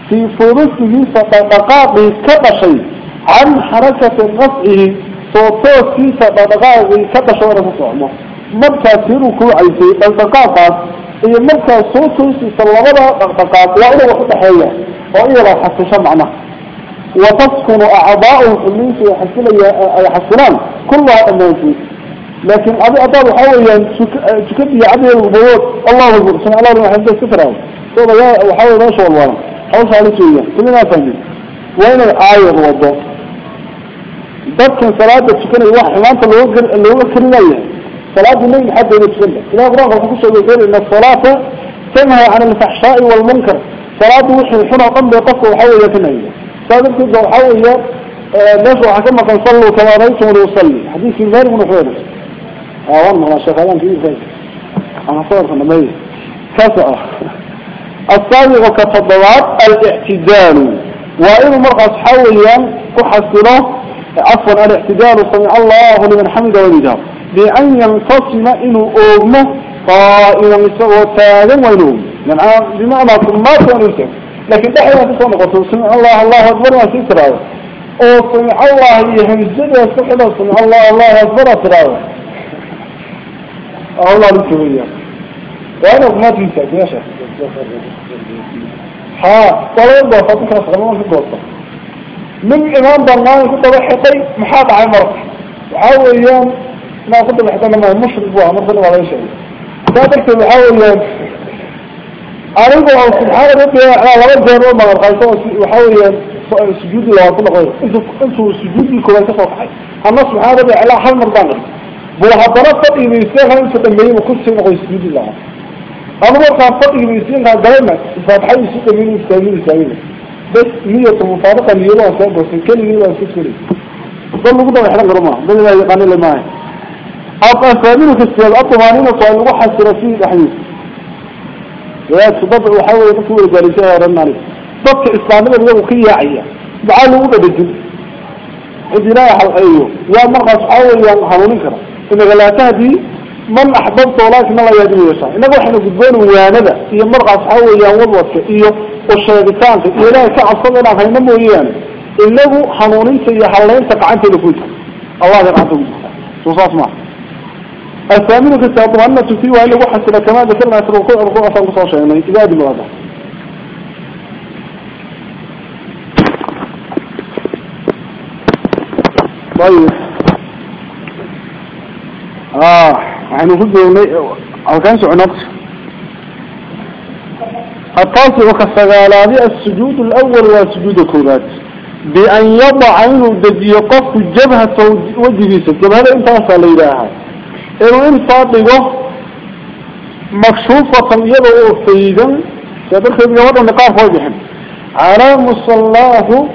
في فرسه فتقاطه كبشي عن حركة رفعه صوتو سيسا بدقاء هي مركا صوتو سيسا لغدا بدقاقات وإلا وقت حية وإلا حسشا معنا وتسكن أعضاء الحلين يحسنان كلها أمانتي لكن أبي أطال حاول تكبي عبي البيوت الله أكبر سمع الله لما حمد السفر وحاول ما شاء الله حوش على سوية كلنا فهمين وين الآية الوضع dadkan salaada tukanay wax xumaanta looga looga karinaya الصلاة بالنبي حد يبتسلم كلاب راغب في قصة يقول إن الصلاة تنهى عن الفحشاء والمنكر. صلاة وحي الحنى قم بيقفه وحول يتنهي صلاة كده وحول يا الناس وحكمة كان صلوا كما رأيتم ليصلي حديث في الغير من حوله. آه وأنا ما شاء فعلان كيف فاجه أنا صار أنا ميز كسعة الصالغ كفضلات الاعتدال وإن مرقى صحوليا كحسنه عفوا الاعتدال صنع الله لمن حمد ولجابه بأن ينتصم إنه أغمه قائما وتالا وينوم. يعني بمعنى ما كان يرتب لكن دحين تصنع قصر سمع الله الله أكبر ما سيسر أو سمع الله يهمزد ويستحل سمع الله الله أكبر أسراوه الله لسوية وأنا ما تنسى يا شيخ ها يبقى فاتك رسول في قوته من إمام بنان كنت بحقي محاط عمر وحاول يوم ما كنت بحقي لما مشرك بها مرضنا ولا شيء بحاول يوم أريد سبحان ربي على رب جهر وما غرقايته وحاول سجود الله كل غير أنتوا أنتوا سجود وانت صفحي الله سبحانه ربي على حل مرضانا بوحضرات فضي بيستيغل أنتوا تنبيه وكل شيء نقول سجود الله أنا مرقى فضي بيستيغل دائما الفاتحة يسوق من يستيغل يستيغل بس نية مفارقة وسائل بس كل ليلة وسائل ضل قدام يحرق رماه بل لا يقال إلا ثامنة في السياد الطمانينة طوال الوحى السرسي الحديث يا تضبع وحاول يقول جالسة يا رن عليه ضبط إسلامنا اليوم قياعية بعالي وضع بالجن عندي لا يحل أيوه يا مرقى سحاول يا محاولين كرا إن لا تهدي من أحببت ولكن الله يهدي يشاء. إنه إحنا قدون وياندا هي مرقى سحاول يا وضوك إيو والشيطان. إيه لا كعصبنا هينا مويان إنه حنونين سيحلين تقعنت لفوتك الله يقعنته وصاص معه الثامن في التطمئنة فيه وأنه وحسن كما ذكرنا في الركوع الركوع الله عليه وسلم. إذا دي الوضع طيب. آه يعني نقول أو كان سعنقص التاسع كالسقالات السجود الأول والسجود الكوبات بأن يضع عينه الدجي قف جبهة وجهيسة جبهة انت أصلا إلىها إنه إن صادقه مكشوفة يضع فيدا سيدرك بيوضع نقاف وجههم على مصلاه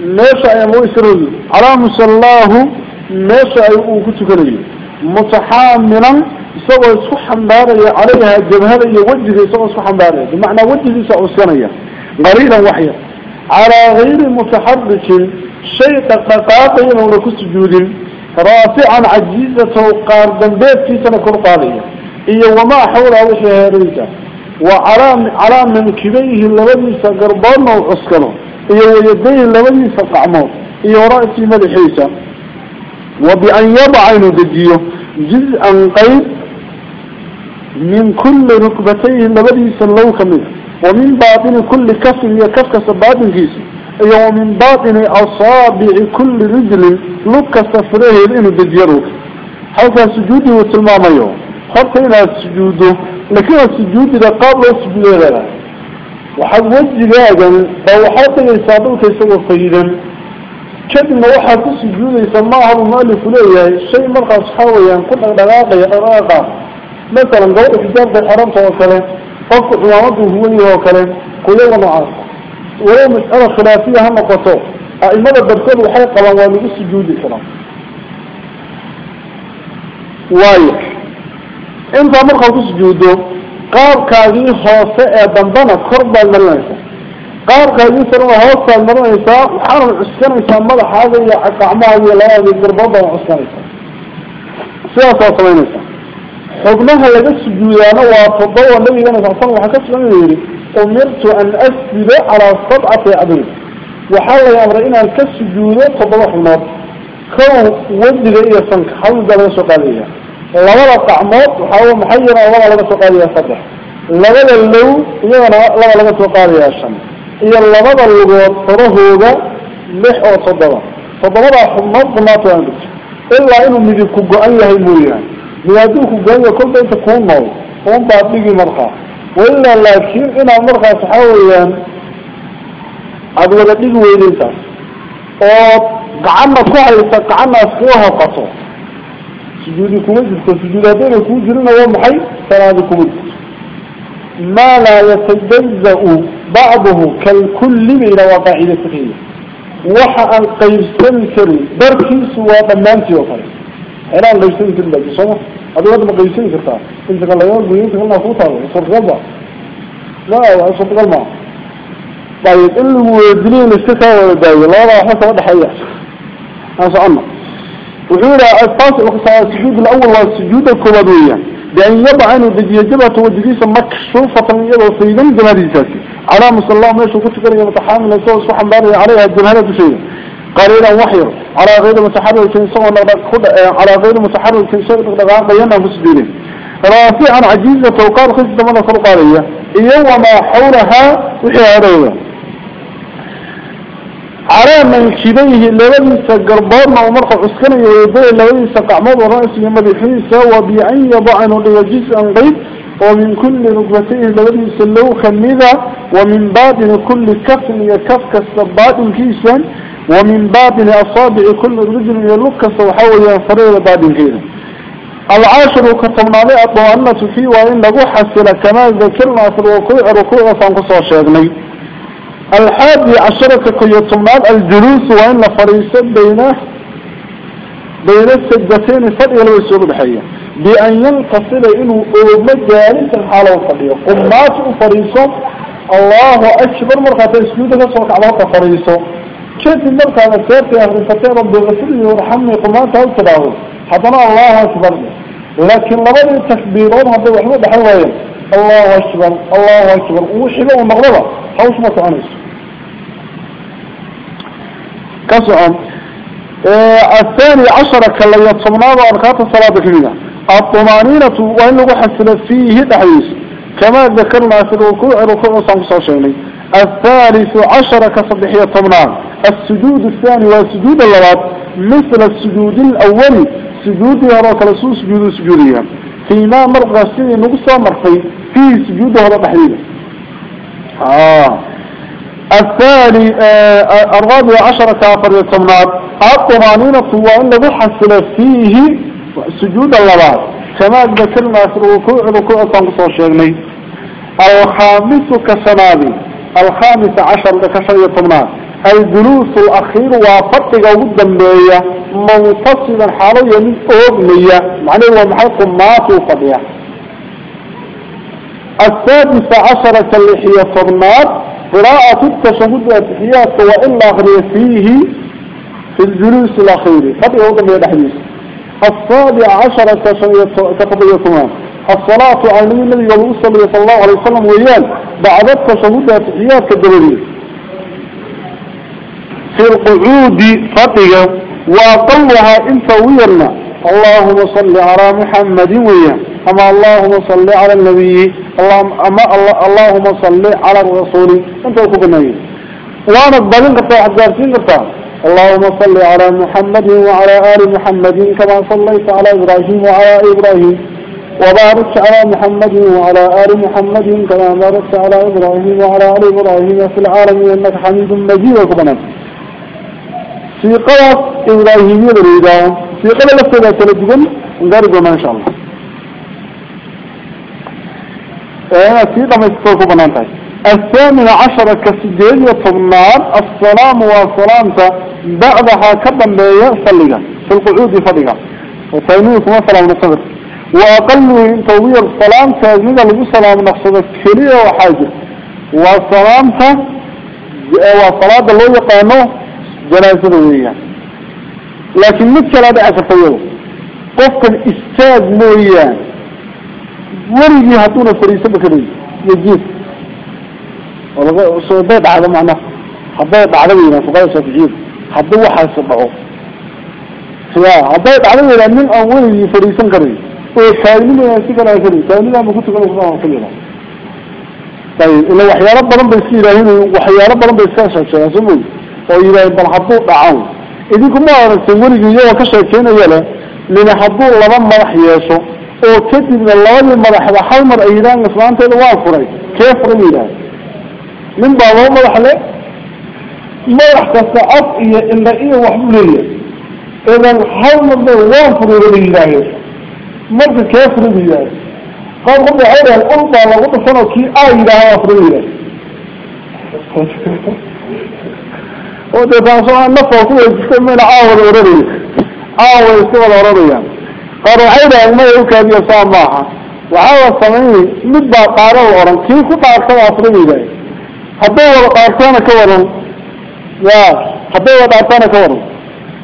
ماشا يمويسر على مصلاه ماشا يؤكتك متحاملا isku xambaaraya calayha jabhada iyo wejiga isagoo isku xambaaraya bimacnaa wejigiisa cuskanaya qariiran waxya calaa gayri mutaxarikin shay dhaqdhaqaaqaya inuuna ku sujuudin رافعا عجيزته قاردا بيت سنة كل قاضية إيه وما حول عليه هاريجا وعلى من كبيه اللبني سقربانه وعسكنه إيه ويديه اللبني سقعمه. إيه ورأتي مليحيسا وبأن يضع عينه جزءا قيد من كل ركبتيه اللبني سنلوك منه ومن بعضين كل كسر يكفكس بعضين جيسي ومن باطن أصابع كل رجل لك سفره لإنه دجيروك حتى سجوده وتلماميه حتى إلى سجوده. لكن السجود إذا قابل السجود لا. وحد وجه هذا أو حتى يساعدوك يسوي خيرا كدنا واحد السجود يسماه المؤلف ليه شيء مرقى صحاوي ينقل دقاقة يقراقة مثلا قول حجاب بالحرمت وكله فوق عمامته هو وكله كلنا معاص ولو مسألة خلافية هم قطو أئمة الدرسون وحي قوانوان السجود الكلام وايح انت مرخص سجوده قاب كاغي خوصة بندنا كربا المرنسة قاب كاغي سنوة هوصة المرنسة وحارم عسكرنسة مدى هذا يعقع معه يلا هذه القربابة وعسكرنسة سياسة صمينسة حبناها لقى السجودان وفضوا النبي صلى الله عليه وسلم. وحكى يري أمرت أن أسجد على سبعة عظيم وحاول أمرئنا أن كالسجود فضوا حماد كون وجه إيا سنك. حاول دابا سقالية لولا طعمات وحاول محيرا ولا لغا سقالية صدح لولا اللو إيا لغا سقالية الشم إيا لغا اللغور فرهوغا لح أو صدوا فضوا حماد ضمات وانبت إلا إنه كوغو أن يهي مويان ميادوك جاية كل ده تكون نو هم بعديجي مرقى. وإلا لكن إنا مرقى تحاول أدو لديك ويليسا وقعنا كوحيسا قعنا اسكوها قصو. سجودي كومجد كسجوداتين كوجرين هو محي فلادي كومجد ما لا يتجزأ بعضه كالكل من وقاعدة فقهية وحا أن قيسن كري بركيس وضمانتي وقري inaan qaybsan karin baa soma qaybsan kartaa inta kale laga goynta kalna ku taalo suurtagal ba ma suurtagal ma طيب اللي ودلين استثاء داوي لا لا حتى وضح هي أنا سألنا. وحول الطاس السجود الأول والسجود الكبدوية بأن يضع عنه دجيجبة وجديسة مكشوفة يضع في ذنب جماليسات على مصلى ما يشوف كتكري متحامل يسوي سبحان الله عليها الجمالة شيء قليلا وحير على غير متحرك سوى على غير متحرك سوى دقائق مسجدين رافعا عجيزة وقال خسد من القرقارية إيه وما حولها وحي على من كبيه لبديس قربان ومرخ عسكري ويبيه لبديس قعمود ورأس مدحيسة وبيعي يضعن لوجيس غيب ومن كل ركبتين لبديس اللو خميدة ومن بعد كل كف يكف كالسباد كيسا ومن بعد أصابع كل رجل يلوك سوحاول ينفرد بعد كيسا العاشر كتبنا لي أطوانة فيه وإن لغو حسن كما ذكرنا في الركوع ركوع فانقصوا شاغني. الحادي عشرة كيتمنان الجلوس وإن فريسا بين بين السجدتين فرق لو يسوق بحية. بأن ينتصل إنه أولا جالس الحالة وفرية قمات فريسا الله أكبر مرقى تسجد لسوك على فريسا كيف المرقى نسيرت يا أخي ربي غسل يرحمني قمات هل تداول حضنا الله أكبر. لكن لبدي التكبيرون هذا وحنا بحوالين. الله أكبر الله أكبر. وحبه المغربة؟ حوش ما تعنيس كسعا آه الثاني عشر كلا يتصمنا وأركات الصلاة كمينة الطمأنينة وإن لغو حسن فيه تحييس كما ذكرنا في الركوع ركوع صمصة شيني الثالث عشر كصدحية طمنان السجود الثاني والسجود اللغات مثل السجود الأول سجود يراك رسول سجود سجودية. فيما مرقى سيدي نقصة مرقي فيه سجود هذا تحليل. آه. الثاني آه الرابع عشر كافر يتمنات الطمانينة هو أن بحثل فيه سجود اللغات كما ذكرنا في الركوع ركوع تنقص الشيخني الخامس كسنابي الخامس عشر كسر يتمنات الجلوس الأخير وفتق وقدم بيا منتصلا حاليا من أغنية معنى هو محيط مات وفضيع السادس عشر كاللحية صرنات قراءة التشهد والتحيات وإلا أغنية فيه في الجلوس الأخير. فتق وقدم بيا الحديث. السابع عشر كقضية الصلاة على النبي صلى الله عليه وسلم ويان بعد التشهد والتحيات كالدليل في القعود فتية وأقلها انت ويرنا. اللهم صل على محمد ويا أما اللهم صل على النبي. اللهم أما اللهم صل على الرسول. انت وكبني وأنا الضلين قطع حدارتين قطع. اللهم صل على محمد وعلى آل محمد كما صليت على إبراهيم وعلى إبراهيم. وبارك على محمد وعلى آل محمد كما باركت على إبراهيم وعلى آل إبراهيم في العالمين إنك حميد مجيد وكبني في قوة إبراهيمية بريدان في قوة لفتنا تلدقن نقرب ما إن شاء الله. إيه في قوة يستوكو بنانتاي الثامن عشر كسجين وطبنان السلام والسلامة بعدها كبا بيا صلقا في القعود فضقا وثانيه كما سلام نصدر وأقله توير السلام تازمد لغو سلام نقصد كلية وحاجة. والسلامة وصلاة الله يقانوه جنازة وياه لكن مثل هذا أسفيه قفك الإستاذ مويان ورقي هاتونا فريسة بكري يجيب. وصوبات على معنى. حبايت عربينا فقال سفجيب حدو حاسبعه فيا حبايت عربينا من أول فريسة كري وكاينين يسيقنا كري كاينين ما كنت كنا سبحانه كلنا طيب إلا وحيا رب رب يسير هنا وحيا رب رب شيء سموه oo yidhaah bal hadduu dhacan idinku ma aragtay weligii iyagoo ka sheekeynaya leh nina hadduu laba madax yeesho oo kadibna labadii madaxda hal mar ay yidhahaan islaanteeda waa furay kee furay yidhaah nin baa laba madax le madax kasta af iyo indha iyo waxbuu leeyahay idan hal marba waan furuura la yidhaahe qof waxay dhahan ul baa lagu dhufanoo kii aa yidhaaha waa furay yidhaah وده تاسوها نفسه كله يجسد من عاوة الأورادية عاوة يستوى الأورادية قالوا عيدا ما يوكاد يسام معها وعاوة السمعين مدى قارة الأوران كيف قارة أفرمي ذي حدوه قارتانا كورن يا حدوه قارتانا كورن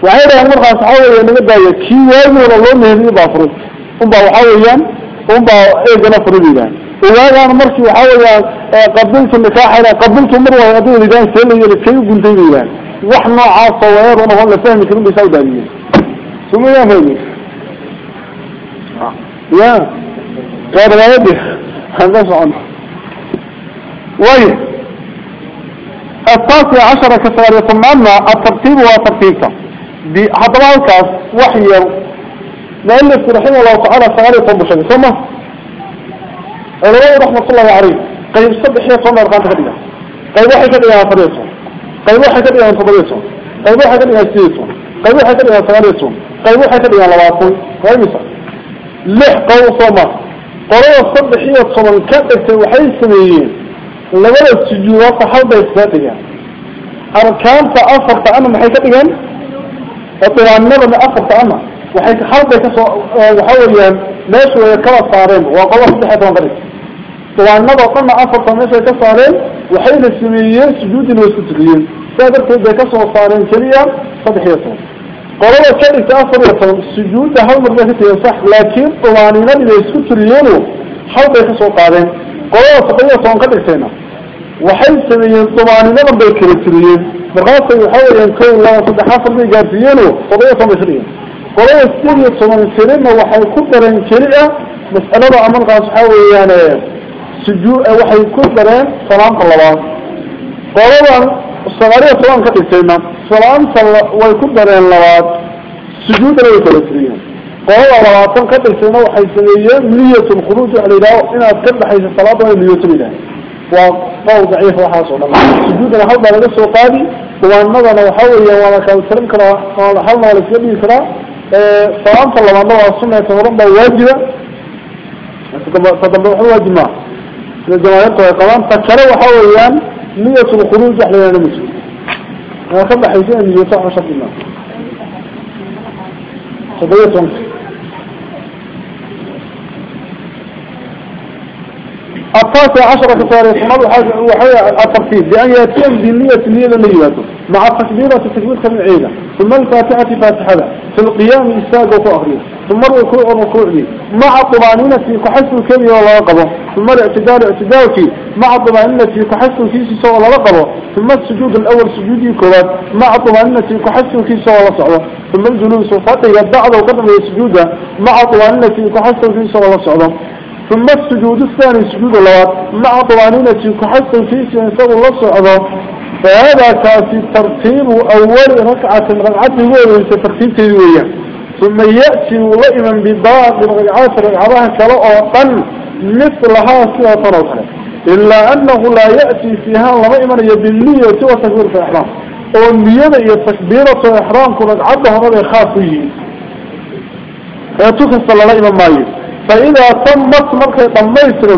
وعيدا مرخى صحوة ينمدى يكي هم باو حويا هم باو ايجنا فرمي ذي وهذا أنا مركي وحاول قبلت النكاح إلى قبلت مروة يدو لجان سيلي لكي قلتي لي وحنا عاصة وير وأنا هون فهم كلهم بيساوي دانية ثم يا فهمي يا غير ما يدي هذا عنه وي. التاسع عشر كسر يطمئن الترتيب وترتيبه دي حضرها الكاس وحي لأن رحمه الله تعالى سغالي طنبشا ثم علماء رحمة الله عليه. قيب هي صنع رقان تخليها قيب واحد كده فريسون قيب واحد كده تضريسون قيب واحد كده سيسون قيب واحد كده سغاليسون قيب واحد كده لواتون ويمسا لح قو صمع قروا صبح هي صنع كتبت وحي سميين لولا السجوات حوض إسفاتها أركان تأثر تأنا محي كده وطبعا النبي أثر وحي خلق كسو وحاول يان ليش هو كلا صارين وقال الله صحيح من ذلك طبعا النبا قلنا أفضل من ليش هي كصارين وحي للسميين سجود وستجين سادر كيف هي كسو صارين كليا صدحيتهم قال الله كالي تأثر يطلب السجود هل مرضاك تنصح لكن طبعا ينبي ليسكت ليانو حلق كسو قارين قال الله صحيح من قدر سينا السميين طبعا ينبي كريتريين مرغاصة يحاول ينكون الله صدحا صدحا صدحا صدحا صدحا قرية سورية من سليمة وحي كبرا شريعة مسألة عمل غاصحاوي يعني سجوء وحي كبرا سلام قلبان قرية الصغارية سلام قد يسيما سلام وحي كبرا لبات سجود لي فلسرين قرية وراتن قد يسيما وحي سليمة مية الخروج على الله إن أتكد حيث الصلاة ومية سليمة وقال ضعيف وحاصل الله سجود الحب على نفسه قادي وأنه نحوي وأنه كان سلم كرا وأنه حلنا على سلمي إيه، صلاة الله عنده والسنة يتمرون بها واجبة. فتبعوه واجبة. من الجماعيات والقوان فكروا حوليا مية الخروج إحنا نمشي أنا خبا حيثين ان يطاع شخص الله تبعوه التاسع عشر كساري حمد وحي الترتيب بأن يأتيهم بالنية النية النية مع التكبيرة التكبير من عيدة ثم الفاتحة فاتحة في القيام إستاذ وفأخرين ثم الركوع الركوع لي مع الطمأنينة في كحس الكبير ولا رقبة ثم الاعتدال اعتدال في مع الطمأنينة في كحس الكيس ولا رقبة ثم السجود الأول سجودي كبات مع الطمأنينة في كحس الكيس ولا صعبة ثم الجلوس وفتح بعد وقدم السجود مع الطمأنينة في كحس الكيس ولا صعبة. ثم السجود الثاني سجود اللوات مع طمأنينة كحس الكيس ينسوا الله صعبه فهذا كافي ترتيب أول ركعة ركعة هو ترتيب تدوية. ثم يأتي لئما بباقي الركعات ركعتها كلاء مثلها سوى طرفها إلا أنه لا يأتي فيها لئما بالنية سوى تكبير في الإحرام. هي تكبيرة الإحرام كركعتها رضي خاصية فتكسر لئما مايز فإذا تمت مركة تميسر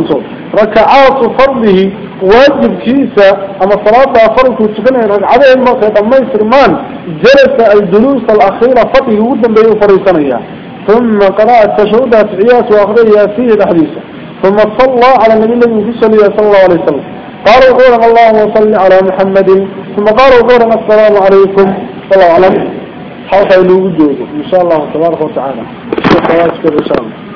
ركعات فرضه واجب كيسة. أما صلاة فرض وتكنه ركعتين مركة تميسر مان جلس الجلوس الأخيرة فضله ودا بيه فريسانية. ثم قراءة تشهد تحيات وأخذها فيه الحديث. ثم صلى على النبي الذي صلى الله عليه وسلم. قالوا قولا اللهم صل على محمد. ثم قالوا قولا السلام عليكم. صلى الله عليه وسلم حوصل له وجوده إن شاء الله تبارك وتعالى. إن شاء الله